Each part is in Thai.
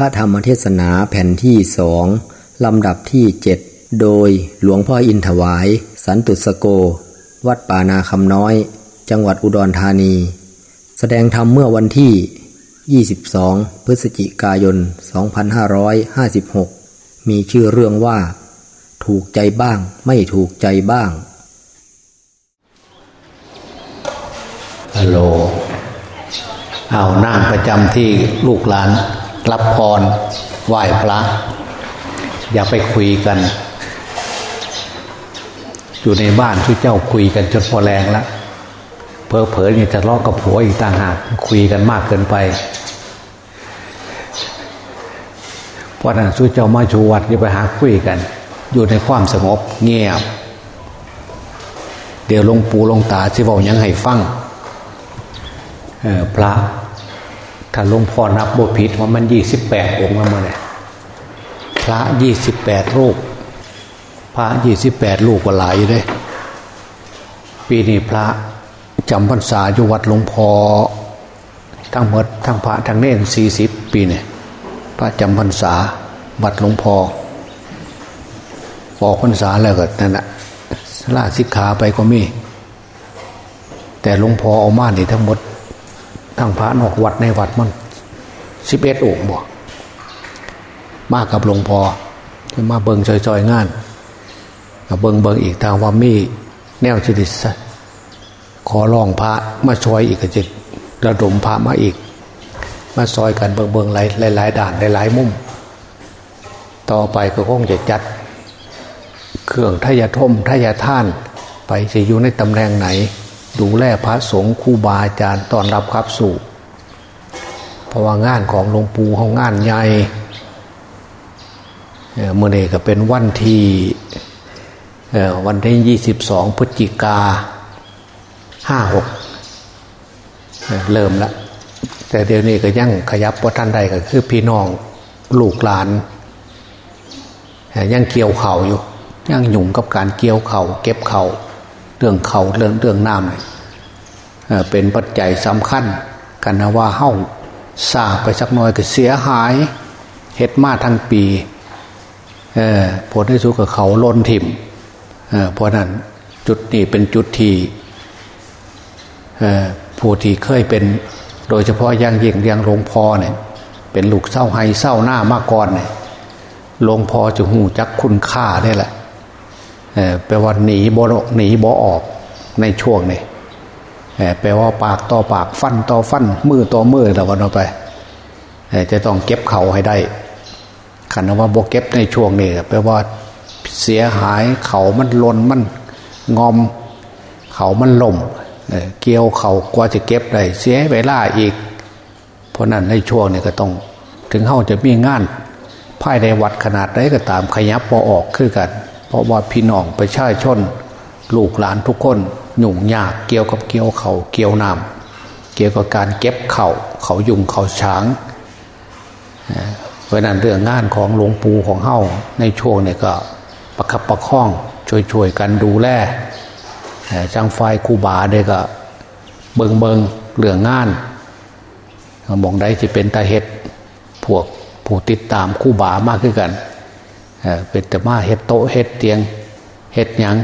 พระธรรมเทศนาแผ่นที่สองลำดับที่เจ็ดโดยหลวงพ่ออินถวาย สันตุสโก วัดป่านาคำน้อย จังหวัดอุดรธานี แสดงธรรมเมื่อวันที่ 22 พฤศจิกายน 2556 มีชื่อเรื่องว่า ถูกใจบ้างไม่ถูกใจบ้างฮัลโหลเอานั่งประจำที่ลูกหลาน รับพรไหว้พระ อย่าไปคุยกัน อยู่ในบ้านช่วยเจ้าคุยกันจนพอแรงแล้วเพอเผลอนี่จะลอกกับผัวอีกต่างหากคุยกันมากเกินไปเพราะนั้นช่วยเจ้ามาชูวัดอย่าไปหาคุยกัน อยู่ในความสงบเงียบ เดี๋ยวลงปูลงตาที่บอกยังให้ฟังพระ ถ้าหลวงพ่อนับโบผิดว่ามันยี่สิบแปดองค์แล้วมาเนี่ยพระยี่สิบแปดรูป พระยี่สิบแปดลูกก็หลายอยู่เลยปีนี้พระจำพรรษาอยู่วัดหลวงพ่อทั้งหมดทั้งพระทั้งเนรสี่สิบปีเนี่ยพระจำพรรษาวัดหลวงพ่อออกพรรษาแล้วก็นั่นแหละลาสิกขาไปก็มี แต่หลวงพ่อเอามานี่ทั้งหมด ทั้งพระนอกวัดในวัดมันสิบเอ็ดองค์บอกมากับหลวงพอ่อมาเบิงจอยๆงานเบิงเบิงอีกทางว่ามีแนวจิตขอร้องพระมาซอยอีกจิตระดมพระมาอีก มาซอยกันเบิงเบิงหลายหลายด่านหลายมุม ต่อไปก็คงจะจัด เครื่องทายาทมทายาท่าน ไปจะอยู่ในตำแหน่งไหน ดูแลพระสงฆ์ครูบาอาจารย์ตอนรับครับสู่เพราะว่างานของหลวงปู่เขางานใหญ่เมื่อเนก็เป็นวันที่วันที่ยี่สิบสองพฤศจิกาห้าหกเริ่มแล้วแต่เดี๋ยวนี้ก็ยังขยับว่าท่านใดก็คือพี่น้องลูกหลาน ยังเกี่ยวเข่าอยู่ ยังหยุ่งกับการเกี่ยวเข่าเก็บเข่า เรื่องเขาเรื่องเรื่องน้ำเนี่ยเป็นปัจจัยสำคัญ กันนะว่าเฮ้าซาไปสักน้อยก็เสียหายเฮ็ดมาทั้งปีผลที่สุดกับเขาล้นถิ่มเพราะนั้นจุดนี้เป็นจุดที่ผู้ที่เคยเป็นโดยเฉพาะย่างยิ่งยังหลวงพ่อเนี่ยเป็นลูกเศร้าไห้เศร้าหน้ามาก่อนเนี่ยหลวงพ่อจะหูจักคุณค่าได้แหละ แปลว่าหนีบ่หนีบ่ออกในช่วงนี้แปลว่าปากต่อปากฟันต่อฟันมือต่อมือแล้วกันเอาไปจะต้องเก็บเขาให้ได้ขันว่าบ่เก็บในช่วงนี้แปลว่าเสียหายเขามันลนมันงอม เขามันล่มเกี่ยวเขากว่าจะเก็บได้เสียเวลาอีก เพราะนั้นในช่วงนี้ก็ต้อง ถึงเขาจะมีงานภายในวัดขนาดไหนก็ตามขยับพอออกขึ้นกัน เพราะว่าพี่น้องประชาชน ลูกหลานทุกคนหนุ่งยากเกี่ยวกับเกี่ยวเขาเกี่ยวน้ำเกี่ยวกับการเก็บเขาเขายุงเขาช้างเพราะนั้นเรื่องงานของหลวงปู่ของเฮ้าในช่วงเนี้ก็ประคับประคองช่วยๆกันดูแลจังไฟคูบาเด็ก็เบิงเบิงเรื่องงานมองได้จะเป็นตาเห็ดพวกผู้ติดตามคู่บามากขึ้นกัน เป็นแต่มาเฮ็ดโต๊ะเฮ็ดเตียงเฮ็ดยัง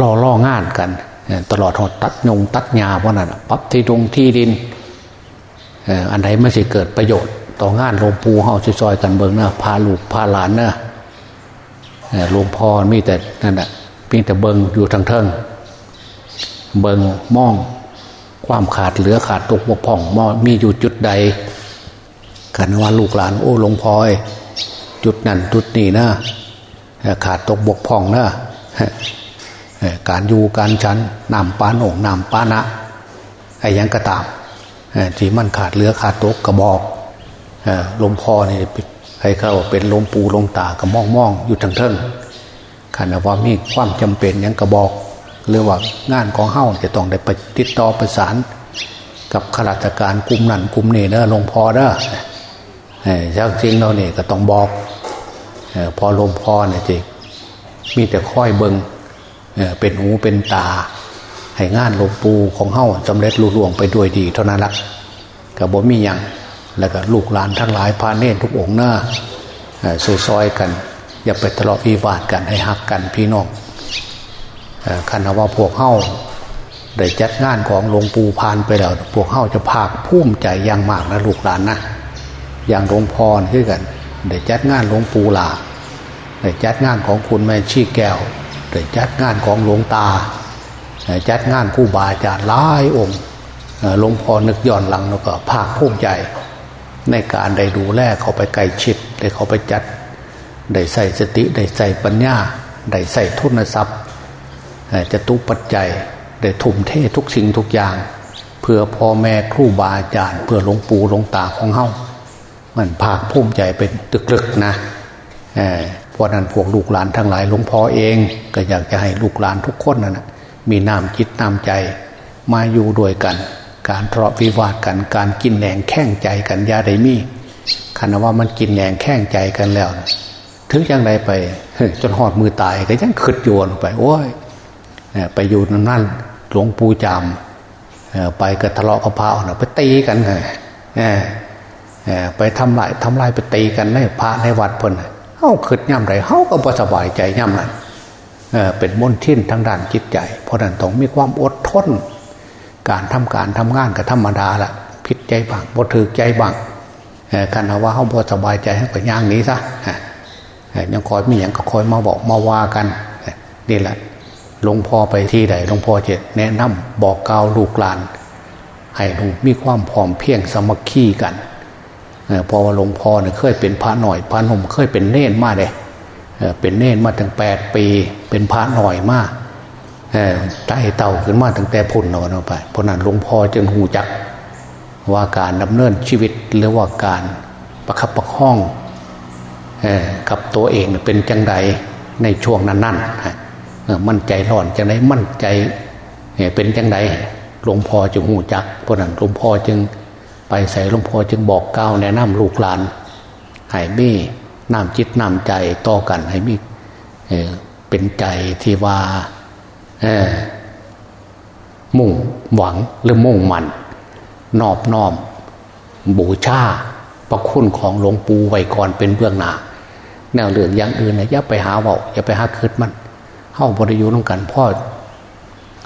รอล่องานกัน ตลอดหดตัดยงตัดยาเพราะนั้นปั๊บที่ตรงที่ดินอันไหนไม่ใช่เกิดประโยชน์ ต่องานหลวงปู่เฮาซอยกันเบิงนะพาลูกพาหลานนะหลวงพ่อมีแต่นั่นแหะเพียงแต่เบิงอยู่ทางเทิงเบิงมองความขาดเหลือขาดตกบกพร่องมอมีอยู่จุดใดกันว่าลูกหลานโอ้หลวงพ่อ จุดนั่นจุดนี้นะขาดตกบกพร่องนะการอยู่การชั้นนำปานองนำปานะไอ้ยังกระตามที่มันขาดเลือขาดตกกระบอกลมพอนี่ให้เขาเป็นลมปูลมตากระมองมองอยู่ทั้งเทิงขันว่ามีความจำเป็นยังกระบอกหรือว่างานของเฮ้าจะต้องได้ไปติดต่อประสาน กับข้าราชการกลุ่มนั่นกลุ่มนี้เนอะลงพอเนอะ จางจริงเราเนี่ยก็ต้องบอกพอลมพอเนี่ยจิมีแต่ค่อยเบิงเป็นหูเป็นตา ให้งานหลมปูของเฮ้าสำเร็จลุล่วงไปด้วยดีเท่านั้นละกับบ่มีอย่างแล้วก็ลูกหลานทั้งหลายพาเนตทุกองหน้าซอยๆกัน อย่าไปทะเลาะวิวาทกันให้หักกันพี่น้องคันว่าพวกเฮ้าได้จัดงานของหลวงปู่พานไปแล้ว พวกเฮ้าจะภาคภูมิใจอย่างมากนะลูกหลานนะ อย่างหลวงพ่อคือกันได้จัดงานหลวงปู่ลาได้จัดงานของคุณแม่ชีแก้วได้จัดงานของหลวงตาจัดงานคู่บาอาจารย์หลายองค์หลวงพ่อนึกย้อนหลังแล้วก็ภาคภูมิใจในการได้ดูแลเขาไปไกลชิดได้เขาไปจัด ได้ใส่สติได้ใส่ปัญญา ได้ใส่ทุนทรัพย์จะตุปัจจัยได้ทุ่มเททุกสิ่งทุกอย่าง เพื่อพ่อแม่ครูบาอาจารย์ เพื่อหลวงปู่หลวงตาของเฮา มันภาคภูมิใจเป็นตึกลึกนะเพราะนั้นพวกลูกหลานทั้งหลายหลวงพ่อเอง ก็อยากจะให้ลูกหลานทุกคนนะ่ะมีน้ำจิตน้ำใจมาอยู่ด้วยกัน การทะเลาะวิวาทกันการกินแหนงแข้งใจกันยาไดมีคันว่ามันกินแหนงแข้งใจกันแล้วนะถึงยังไงไปจนหอดมือตายก็ยังขึ้นโยนไป โอ้ยไปอยู่นั่นหลวงปู่จามไปก็ทะเลาะกับพระนะไปตีกันไง ไปทำลายทำลายไปตีกันในพระในวัดเพิ่นเฮาขึ้นย่ำไรเฮาก็บ่สบายใจย่ำนั้นเป็นมนทินทางด้านจิตใจ เพราะนั้นต้องมีความอดทน การทำการทำงานก็ธรรมดาละผิดใจบางบ่ถือใจบางกันเอาว่าเขาบ่สบายใจให้ไปย่างนี้ซะยังคอยมีอย่างก็คอยมาบอกมาว่ากันนี่แหละหลวงพ่อไปที่ใดหลวงพ่อจะแนะนำบอกกล่าวลูกหลาน ให้ลูกมีความพร้อมเพียงสมัคคีกัน พราะว่าหลวงพ่อเนี่ยเคยเป็นพระหน่อยพระนมเคยเป็นเน่นมาเลยเป็นเน่นมาถึงแปดปี เป็นพระหน่อยมากไต่เต่าขึ้นมาตั้งแต่พุ่นนอนไปเพราะนั้นหลวงพ่อจึงหูจักว่าการดำเนินชีวิตหรือว่าการประคับประคองกับตัวเองเป็นจังใดในช่วงนั้นๆมั่นใจร้อนจังไดมั่นใจเป็นจังใดหลวงพ่อจึงหูจักเพราะนั้นหลวงพ่อจึง ไปใส่หลวงพ่อจึงบอกก้าวแนะนำลูกหลานให้มีน้ำจิตน้ำใจต่อกันให้มีเป็นใจที่ว่ามุ่งหวังหรือมุ่งมันนอบน้อม บูชาประคุณของหลวงปู่ไว้ก่อนเป็นเบื้องหน้าแนวเรื่องอย่างอื่นนะอย่าไปหาเบาอย่าไปหาคืดมันเข้าบริยุน้องกันพ่อ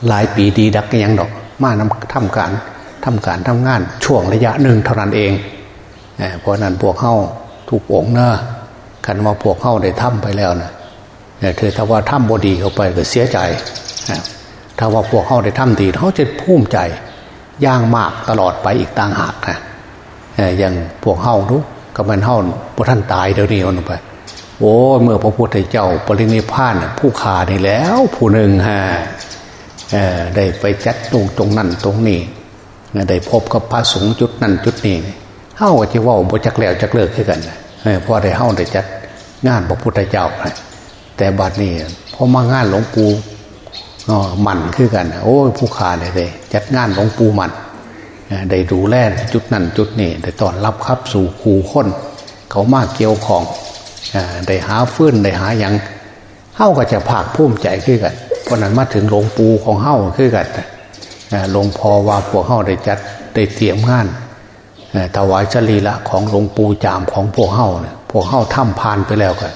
หลายปีดีดักยังดอก มานำทำการ ทำการทำงานช่วงระยะหนึ่งเท่านั้นเองเพราะนั้นพวกเข้าถูกองเนะกันว่าพวกเข้าได้ทำไปแล้วนะเธอถ้าว่าทำบดีเข้าไปก็เสียใจถ้าว่าพวกเข้าได้ทำดีเขาจะภูมิใจย่างมากตลอดไปอีกต่างหากนะอย่างพวกเข้าทุกก็มันเข้าพวกท่านตายเดี๋ยวนี้ลงไปโอ้เมื่อพระพุทธเจ้าปรินิพานผู้ขานี่แล้ว ผู้หนึ่งฮะได้ไปจัดตรงตรงนั้นตรงนี้ ได้พบกับพระสงฆ์จุดนั้นจุดนี้เฮ้าจะว่าบ่จักแล้วจักเลิกขึ้นกันเพราะได้เฮ้าได้จัดงานพระพุทธเจ้าแต่บัดนี้พอมางานหลวงปู่มันขึ้นกัน โอ้ผู้ขาเลยเลยจัดงานหลวงปู่มันได้ดูแลจุดนั้นจุดนี้ได้ตอนรับครับสู่คูคนเขามากเกี่ยวของได้หาฟื้นได้หาอย่างเฮ้าก็จะภาคภูมิใจขึ้นกันเพราะนั้นมาถึงหลวงปู่ของเฮ้าขึ้นกัน หลวงพ่อว่าพวกเขาได้จัดได้เตรียมงานถวายชลีละของหลวงปู่จามของพวกเขาเนี่ยพวกเขาทำพานไปแล้วกัน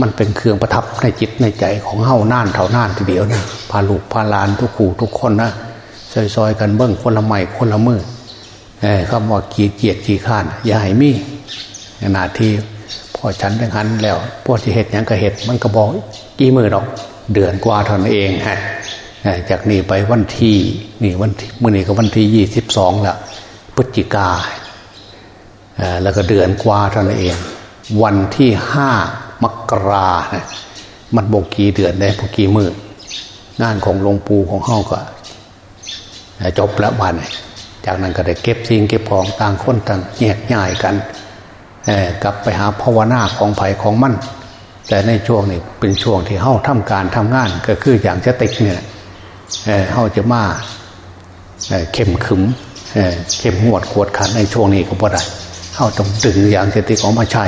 มันเป็นเครื่องประทับในจิตในใจของเฮ้าน่านเท่าน่านทีเดียวนะพาลูกพาลานทุกขู่ทุกคนนะซอยๆกันเบิ้งคนละไม้คนละมือคำว่ากีเกียรกี่ข้านอย่าให้มีนาทีพ่อฉันดังนั้นแล้วพวกที่เหตุยังก็เหตุมันก็บอกกี่มือดอก เดือนกว่าเท่านั้นเองฮะ จากนี้ไปวันที่นี่วันเมื่อนี้ก็วันที่ยี่สิบสองละพฤศจิกาแล้วก็เดือนกว่าเท่านั้นเอง วันที่ห้ามกรานะมันบกกี่เดือนได้บกกี่มือ งานของหลวงปู่ของเฮาก็จบแล้ววันจากนั้นก็ได้เก็บสิ่งเก็บของต่างคนต่างแยกย้ายกันกลับไปหาภาวนาของไผ่ของมั่นแต่ในช่วงนี้เป็นช่วงที่เฮ้าทำการทำงานก็คืออย่างจะติกเนี่ย เขาจะมาเข้มขึมเข้มงวดขวดขันในช่วงนี้ก็บ่ได้เขาต้องดึงอย่างเสติของมาใช่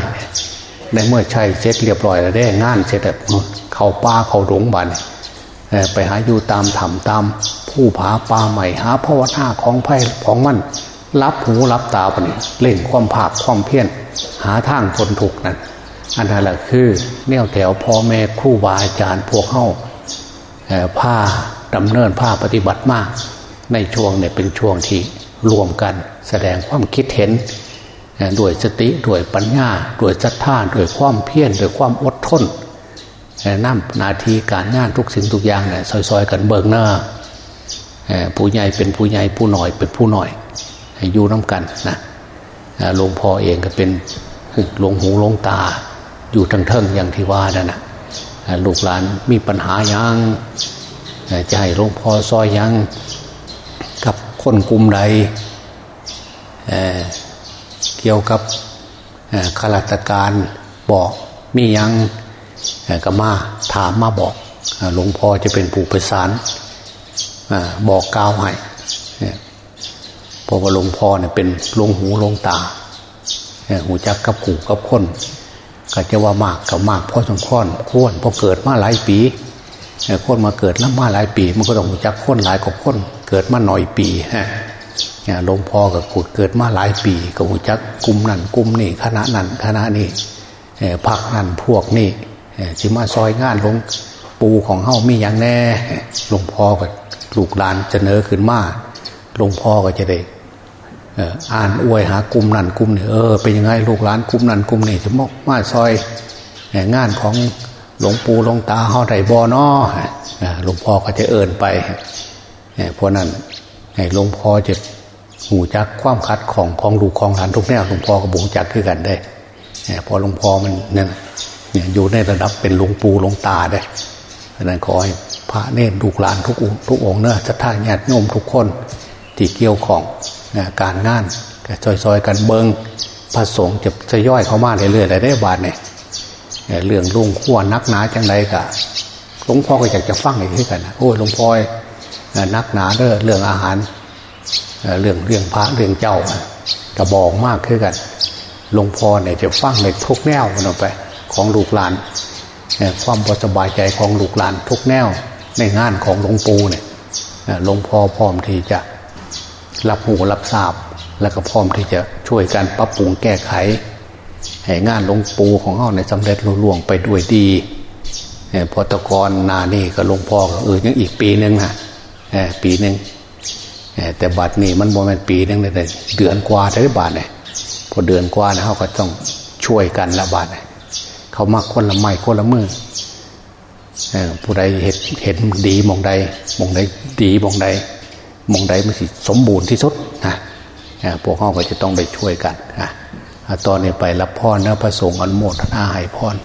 ในเมื่อใช่เสร็จเรียบร้อยแล้วได้งานเสร็จแบบเขาป้าเขาหลงบันไปหาอยู่ตามถ้ำตามผู้ผาป่าใหม่หาภาวนาของไพ่ของมันรับหูรับตาปนี่เล่นความภาคความเพียรหาทางทนทุกนั้นอันนั้นแหละคือแนวแถวพ่อแม่ครูบาอาจารย์พวกเข้าผ้า ดำเนินผ้าปฏิบัติมาก ในช่วงเนี่ยเป็นช่วงที่รวมกันแสดงความคิดเห็นด้วยสติด้วยปัญญาด้วยศรัทธาด้วยความเพียรด้วยความอดทนน้ำนาทีการงานทุกสิ่งทุกอย่างเนี่ยซอยๆ กันเบิกหน้าผู้ใหญ่เป็นผู้ใหญ่ผู้หน่อยเป็นผู้หน่อยอยู่น้ากันนะหลวงพ่อเองก็เป็นหลวงหูหลวงตา อยู่ทั้งเทิงอย่างที่ว่านั่นนะลูกหลานมีปัญหายัง จะให้หลวงพ่อซอยยังกับคนกลุ่มใดเเกี่ยวกับข้าราชการบอกมียังก็มาถามมาบอกหลวงพ่อจะเป็นผู้ประสานบอกกล่าวให้เพราะว่าหลวงพ่อเนี่ยเป็นหลวงหูหลวงตาหูจักกับขู่กับคนก็จะว่ามากกับมากพอสมควรควรพอเกิดมาหลายปี คนมาเกิดแล้วมาหลายปี มันก็ต้องหูจักคนหลายกว่าคน เกิดมาหน่อยปีฮะหลวงพ่อกับกุดเกิดมาหลายปีก็หูจักกลุ่มนั่นกลุ่มนี่คณะนั่นคณะนี่พักนั่นพวกนี่สิมาซอยงานหลวงปูของเฮ้ามีอย่างแน่หลวงพ่อกับลูกหลานจะเนอขึ้นมาหลวงพ่อก็จะได้อ่านอวยหากลุ่มนั่นกลุ่มนี่เออเป็นยังไงลูกหลานกลุ่มนั่นกลุ่มนี่จะมอกมาซอยงานของ หลวงปู่หลวงตาเฮาไดบอนอหลวงพ่อก็จะเอินไปเพราะนั้นหลวงพ่อจะหูจักความคัดของของลูกของหลานทุกแนวหลวงพ่อก็บุงจักขึ้นกันได้พอหลวงพ่อมันนั่นอยู่ในระดับเป็นหลวงปู่หลวงตาได้ดังนั้นขอให้พระเนตรลูกหลานทุกทุกองเนอะจะท่าญาติโยมทุกคนที่เกี่ยวของการงานก็ซอยๆกันเบิงพระสงฆ์จะจะย่อยเข้ามาเรื่อยๆได้บาทเนี่ย เรื่องลุงขั้วนักหนาจังไรกะหลวงพ่อก็อยากจะฟังอีกทีกันโอ้ยหลวงพ่อนักหนาเรื่องเรื่องอาหารเรื่องเรื่องพระเรื่องเจ้ากระบอกมากขึ้นกันหลวงพ่อเนี่ยจะฟังในทุกแนวกันออกไปของลูกหลานความสบายใจของลูกหลานทุกแนวในงานของหลวงปู่เนี่ยหลวงพ่อพร้อมที่จะรับหูรับทราบ แล้วก็พร้อมที่จะช่วยกันปรับปรุงแก้ไข งานหลวงปู่ของเขาในสำเร็จลุล่วงไปด้วยดีพอตะกรนานี่ก็หลวงพ่อเออยังอีกปีหนึ่งนะปีหนึ่งแต่บัดนี้มันบอมันปีนึงเลยเดือนกว่าได้บาทเนี่ยพอเดือนกว่านะเขาก็ต้องช่วยกันละบาทเขามาคนละไม้คนละมือผู้ใดเห็นเห็นดีมองใดมองใดดีมองใดมองใดมันสิสมบูรณ์ที่สุดนะพวกเขาก็จะต้องไปช่วยกันนะ ตอนนี้ไปรับพรนะพระสงฆ์อนุโมทนาให้พร